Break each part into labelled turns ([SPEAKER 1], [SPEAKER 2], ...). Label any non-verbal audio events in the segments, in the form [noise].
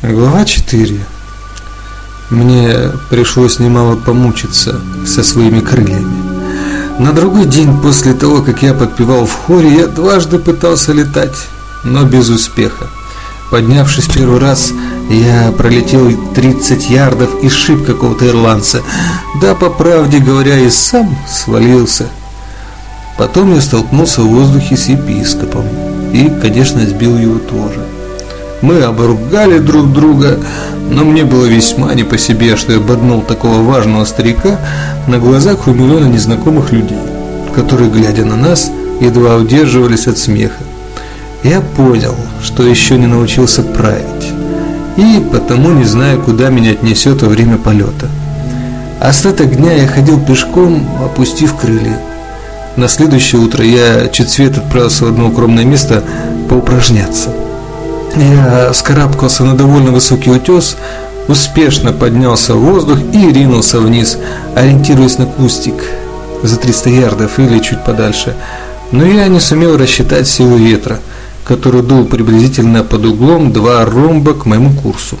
[SPEAKER 1] Глава 4. Мне пришлось немало помучиться со своими крыльями. На другой день после того, как я подпевал в хоре, я дважды пытался летать, но без успеха. Поднявшись первый раз, я пролетел 30 ярдов и шип какого-то ирландца. Да, по правде говоря, и сам свалился. Потом я столкнулся в воздухе с епископом и, конечно, сбил его тоже. Мы обругали друг друга, но мне было весьма не по себе, что я боднул такого важного старика на глазах у миллиона незнакомых людей, которые, глядя на нас, едва удерживались от смеха. Я понял, что еще не научился править, и потому не знаю, куда меня отнесет во время полета. Остаток дня я ходил пешком, опустив крылья. На следующее утро я чуть свет отправился в одно укромное место поупражняться. Я вскарабкался на довольно высокий утес, успешно поднялся в воздух и ринулся вниз, ориентируясь на кустик за 300 ярдов или чуть подальше. Но я не сумел рассчитать силу ветра, который дул приблизительно под углом два ромба к моему курсу.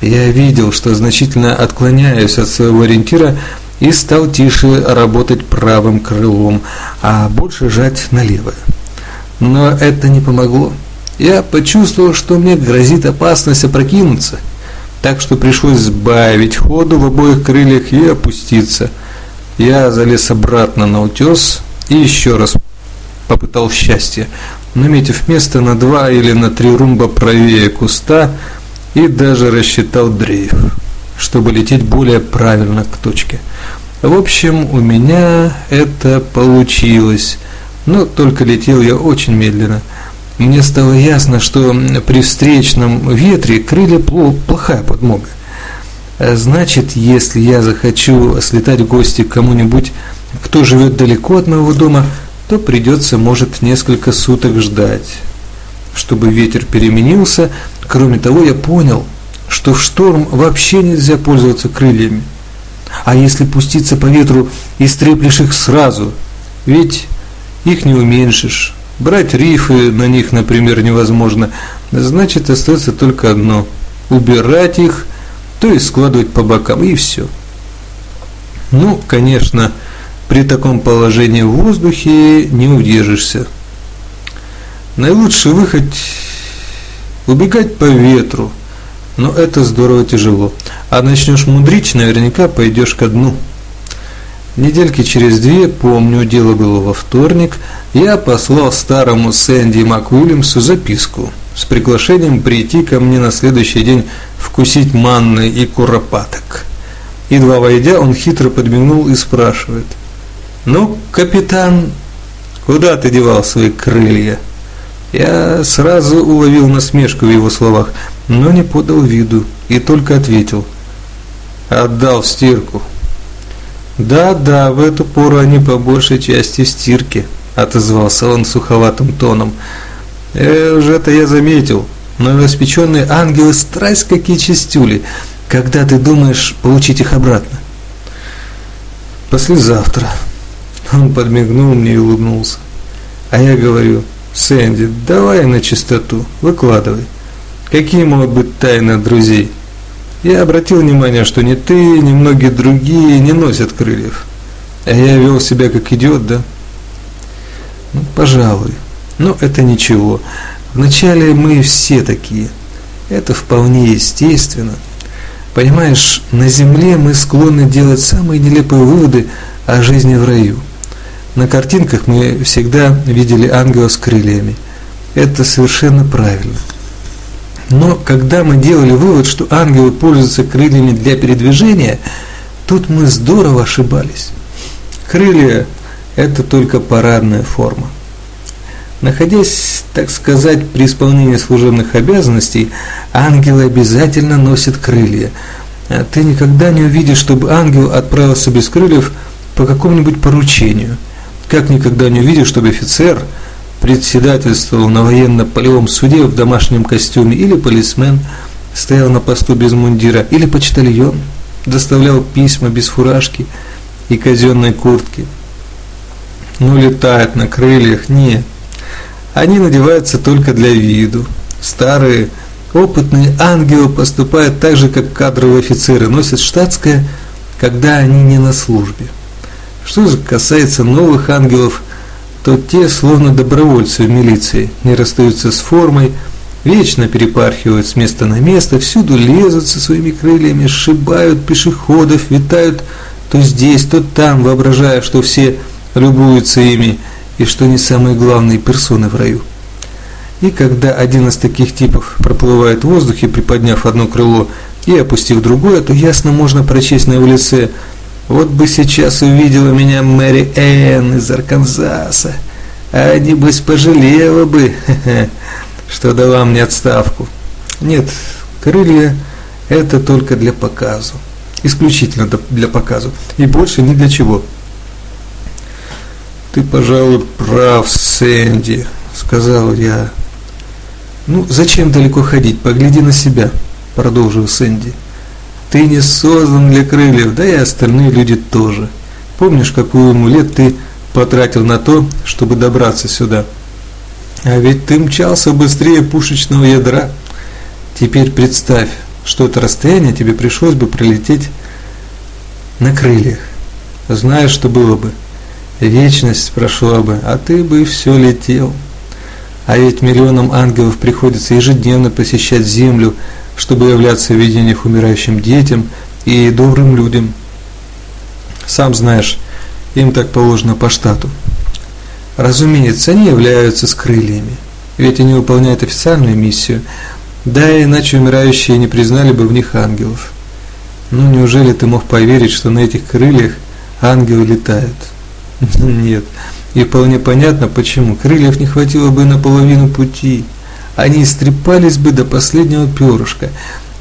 [SPEAKER 1] Я видел, что значительно отклоняюсь от своего ориентира и стал тише работать правым крылом, а больше жать на левое. Но это не помогло я почувствовал, что мне грозит опасность опрокинуться, так что пришлось сбавить ходу в обоих крыльях и опуститься. Я залез обратно на утес и еще раз попытал счастье, наметив место на два или на три румба правее куста и даже рассчитал дрейф, чтобы лететь более правильно к точке. В общем, у меня это получилось, но только летел я очень медленно – мне стало ясно, что при встречном ветре крылья плохая подмога. А значит, если я захочу слетать в гости к кому-нибудь, кто живет далеко от моего дома, то придется, может, несколько суток ждать, чтобы ветер переменился. Кроме того, я понял, что в шторм вообще нельзя пользоваться крыльями. А если пуститься по ветру, истреплешь их сразу, ведь их не уменьшишь. Брать рифы на них, например, невозможно. Значит, остается только одно – убирать их, то есть складывать по бокам, и все. Ну, конечно, при таком положении в воздухе не удержишься. Наилучший выход – убегать по ветру, но это здорово тяжело. А начнешь мудрить, наверняка пойдешь ко дну. Недельки через две, помню, дело было во вторник, я послал старому Сэнди МакУильямсу записку с приглашением прийти ко мне на следующий день вкусить манны и куропаток. Едва войдя, он хитро подмигнул и спрашивает. «Ну, капитан, куда ты девал свои крылья?» Я сразу уловил насмешку в его словах, но не подал виду и только ответил. «Отдал в стирку». «Да-да, в эту пору они по большей части в стирке», – отозвался он суховатым тоном. «Э, уже это я заметил, но новоспеченные ангелы страсть какие чистюли, когда ты думаешь получить их обратно?» «Послезавтра». Он подмигнул мне и улыбнулся. А я говорю, «Сэнди, давай на чистоту, выкладывай. Какие могут быть тайны друзей?» Я обратил внимание, что ни ты, ни многие другие не носят крыльев. А я вел себя как идиот, да? Ну, пожалуй. Но это ничего. Вначале мы все такие. Это вполне естественно. Понимаешь, на земле мы склонны делать самые нелепые выводы о жизни в раю. На картинках мы всегда видели ангела с крыльями. Это совершенно правильно. Но когда мы делали вывод, что ангелы пользуются крыльями для передвижения, тут мы здорово ошибались. Крылья – это только парадная форма. Находясь, так сказать, при исполнении служебных обязанностей, ангелы обязательно носят крылья. А ты никогда не увидишь, чтобы ангел отправился без крыльев по какому-нибудь поручению. Как никогда не увидишь, чтобы офицер – председательствовал на военно-полевом суде в домашнем костюме, или полисмен стоял на посту без мундира, или почтальон доставлял письма без фуражки и казенной куртки. Ну, летают на крыльях, нет. Они надеваются только для виду. Старые Опытные ангелы поступают так же, как кадровые офицеры, носят штатское, когда они не на службе. Что же касается новых ангелов, то те, словно добровольцы в милиции, не расстаются с формой, вечно перепархивают с места на место, всюду лезут со своими крыльями, сшибают пешеходов, витают то здесь, то там, воображая, что все любуются ими и что они самые главные персоны в раю. И когда один из таких типов проплывает в воздухе, приподняв одно крыло и опустив другое, то ясно можно прочесть на его лице «Вот бы сейчас увидела меня Мэри Энн из Арканзаса, а небось пожалела бы, [laughs] что дала мне отставку». Нет, крылья – это только для показу, исключительно для показу, и больше ни для чего. «Ты, пожалуй, прав, Сэнди», – сказал я. «Ну, зачем далеко ходить? Погляди на себя», – продолжил Сэнди. «Ты не создан для крыльев, да и остальные люди тоже. Помнишь, какую ему лет ты потратил на то, чтобы добраться сюда? А ведь ты мчался быстрее пушечного ядра. Теперь представь, что это расстояние тебе пришлось бы пролететь на крыльях. Знаешь, что было бы? Вечность прошла бы, а ты бы все летел». А ведь миллионам ангелов приходится ежедневно посещать землю, чтобы являться в видениях умирающим детям и добрым людям. Сам знаешь, им так положено по штату. Разумеется, они являются с крыльями, ведь они выполняют официальную миссию, да иначе умирающие не признали бы в них ангелов. Ну неужели ты мог поверить, что на этих крыльях ангелы летают? [laughs] Нет. И вполне понятно, почему. Крыльев не хватило бы на половину пути. Они истрепались бы до последнего перышка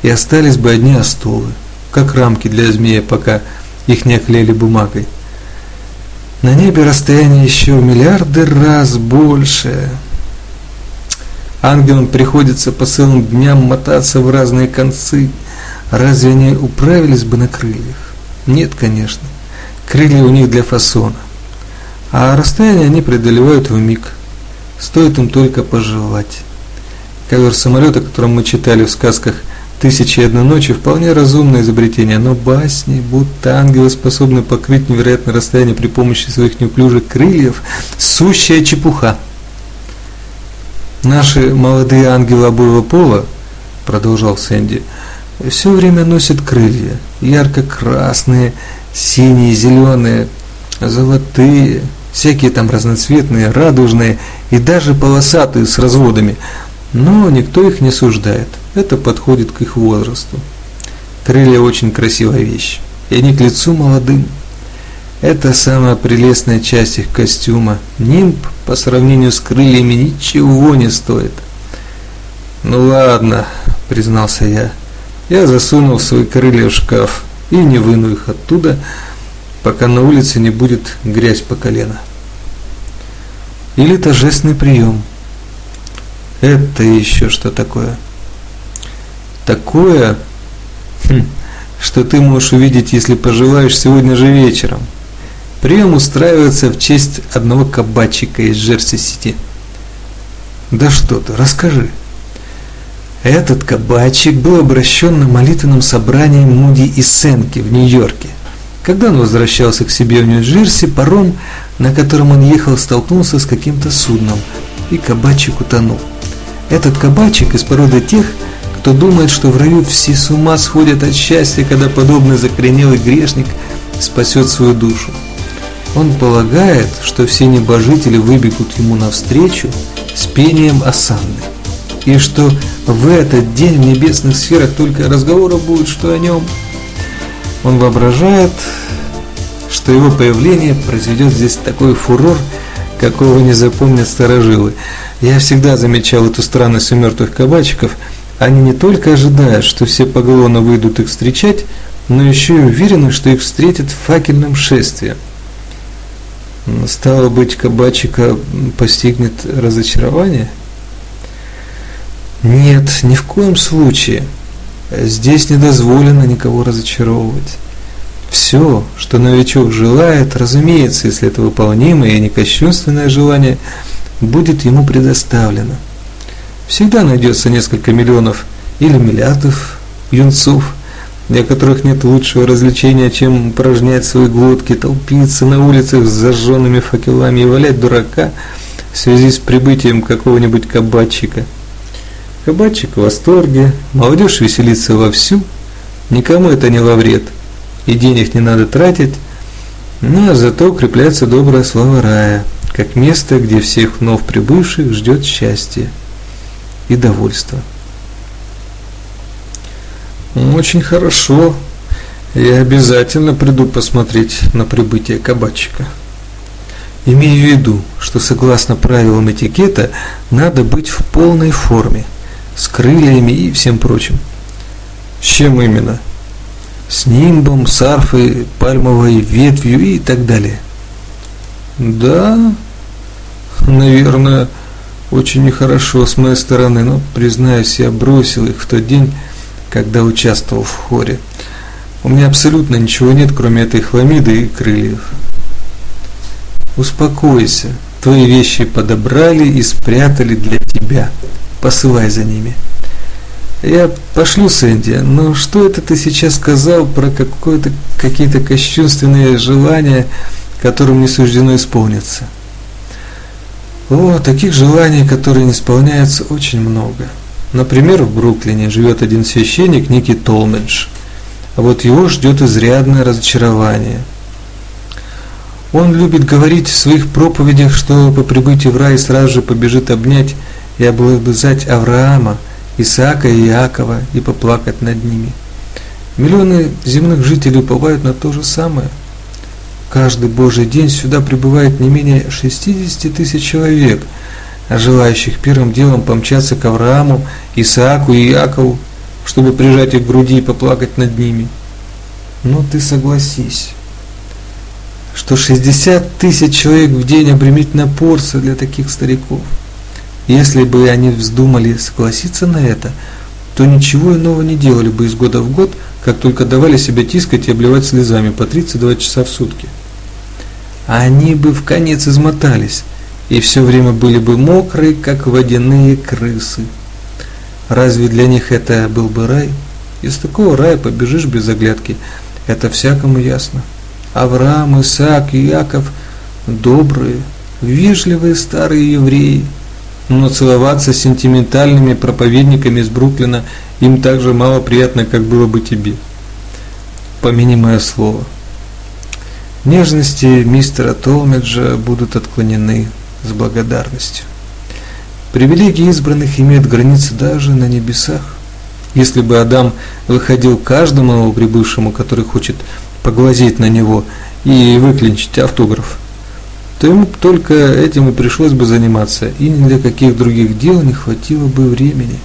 [SPEAKER 1] и остались бы одни остовы, как рамки для змея, пока их не оклеили бумагой. На небе расстояние еще в миллиарды раз больше. Ангелам приходится по целым дням мотаться в разные концы. Разве они управились бы на крыльях? Нет, конечно. Крылья у них для фасона. А расстояние они преодолевают в миг. Стоит им только пожелать. Ковер самолета, о котором мы читали в сказках «Тысячи и одной ночи» вполне разумное изобретение, но басни, будто ангелы способны покрыть невероятное расстояние при помощи своих неуклюжих крыльев, сущая чепуха. Наши молодые ангелы обоего пола, продолжал Сэнди, все время носят крылья, ярко-красные, синие, зеленые, золотые, всякие там разноцветные, радужные и даже полосатые с разводами, но никто их не суждает. Это подходит к их возрасту. Крылья очень красивая вещь, и они к лицу молодым. Это самая прелестная часть их костюма. Нимб по сравнению с крыльями ничего не стоит. Ну ладно, признался я. Я засунул свои крылья в шкаф и не выну их оттуда, пока на улице не будет грязь по колено или торжественный прием. Это еще что такое? Такое, хм, что ты можешь увидеть, если пожелаешь, сегодня же вечером. Прием устраивается в честь одного кабачика из Джерси-Сити. Да что ты, расскажи. Этот кабачик был обращен на молитвенном собрании Муди и Сенки в Нью-Йорке. Когда он возвращался к себе в Нью-Джерси, паром, на котором он ехал, столкнулся с каким-то судном, и кабачик утонул. Этот кабачик из породы тех, кто думает, что в раю все с ума сходят от счастья, когда подобный закоренелый грешник спасет свою душу. Он полагает, что все небожители выбегут ему навстречу с пением осанны, и что в этот день в небесных сферах только разговоров будет, что о нем – он воображает, что его появление произведет здесь такой фурор, какого не запомнят старожилы. Я всегда замечал эту странность у мертвых кабачиков. Они не только ожидают, что все поголовно выйдут их встречать, но еще и уверены, что их встретят факельным шествием. Стало быть, кабачика постигнет разочарование? Нет, ни в коем случае. Здесь не дозволено никого разочаровывать. Все, что новичок желает, разумеется, если это выполнимое и некощунственное желание, будет ему предоставлено. Всегда найдется несколько миллионов Или миллиардов юнцов, для которых нет лучшего развлечения, чем упражнять свои глотки, толпиться на улицах с зажженными факелами и валять дурака в связи с прибытием какого-нибудь кабачика. Кабачик в восторге, молодежь веселится вовсю, никому это не во вред, и денег не надо тратить, но зато укрепляется добрая слава рая, как место, где всех вновь прибывших ждет счастье и довольство. Очень хорошо. Я обязательно приду посмотреть на прибытие кабачика. Имею в виду, что согласно правилам этикета надо быть в полной форме, с крыльями и всем прочим. С чем именно? С нимбом, с арфой, пальмовой ветвью и так далее. Да, наверное, очень нехорошо с моей стороны, но, признаюсь, я бросил их в тот день, когда участвовал в хоре. У меня абсолютно ничего нет, кроме этой хламиды и крыльев. Успокойся, твои вещи подобрали и спрятали для тебя. Посылай за ними. Я пошлю Сэнди, но что это ты сейчас сказал про какое-то какие-то кощунственные желания, которым не суждено исполниться? О, таких желаний, которые не исполняются, очень много. Например, в Бруклине живет один священник Ники Толмедж, а вот его ждет изрядное разочарование. Он любит говорить в своих проповедях, что по прибытии в рай сразу же побежит обнять и облобызать Авраама, Исаака и Иакова и поплакать над ними. Миллионы земных жителей уповают на то же самое – Каждый Божий день сюда прибывает не менее 60 тысяч человек, а желающих первым делом помчаться к Аврааму, Исааку и Иакову, чтобы прижать их к груди и поплакать над ними. Но ты согласись, что 60 тысяч человек в день обременительная порция для таких стариков. Если бы они вздумали согласиться на это, то ничего иного не делали бы из года в год, как только давали себя тискать и обливать слезами по 32 часа в сутки. Они бы в конец измотались и все время были бы мокрые, как водяные крысы. Разве для них это был бы рай? Из такого рая побежишь без оглядки, это всякому ясно. Авраам, Исаак Яков – добрые, вежливые старые евреи, но целоваться с сентиментальными проповедниками из Бруклина им так же мало приятно, как было бы тебе. Помяни мое слово – Нежности мистера Толмеджа будут отклонены с благодарностью. Привилегии избранных имеют границы даже на небесах. Если бы Адам выходил каждому новоприбывшему, который хочет поглазеть на него и выклинчить автограф, то ему только этим и пришлось бы заниматься, и ни для каких других дел не хватило бы времени.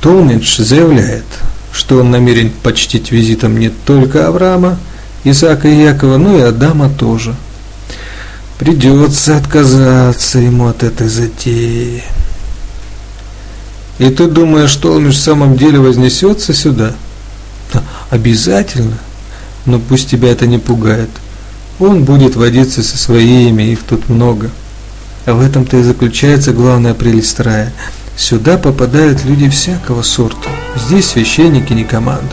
[SPEAKER 1] Толмидж заявляет, что он намерен почтить визитом не только Авраама, Исаака и Якова, ну и Адама тоже. Придется отказаться ему от этой затеи. И ты думаешь, что он в самом деле вознесется сюда? Обязательно. Но пусть тебя это не пугает. Он будет водиться со своими, их тут много. А в этом-то и заключается главная прелесть рая. Сюда попадают люди всякого сорта. Здесь священники не командуют.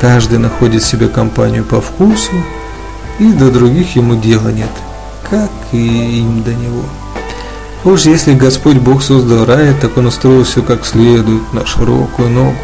[SPEAKER 1] Каждый находит себе компанию по вкусу, и до других ему дела нет, как и им до него. Уж если Господь Бог создал рай, так Он устроил все как следует, на широкую ногу.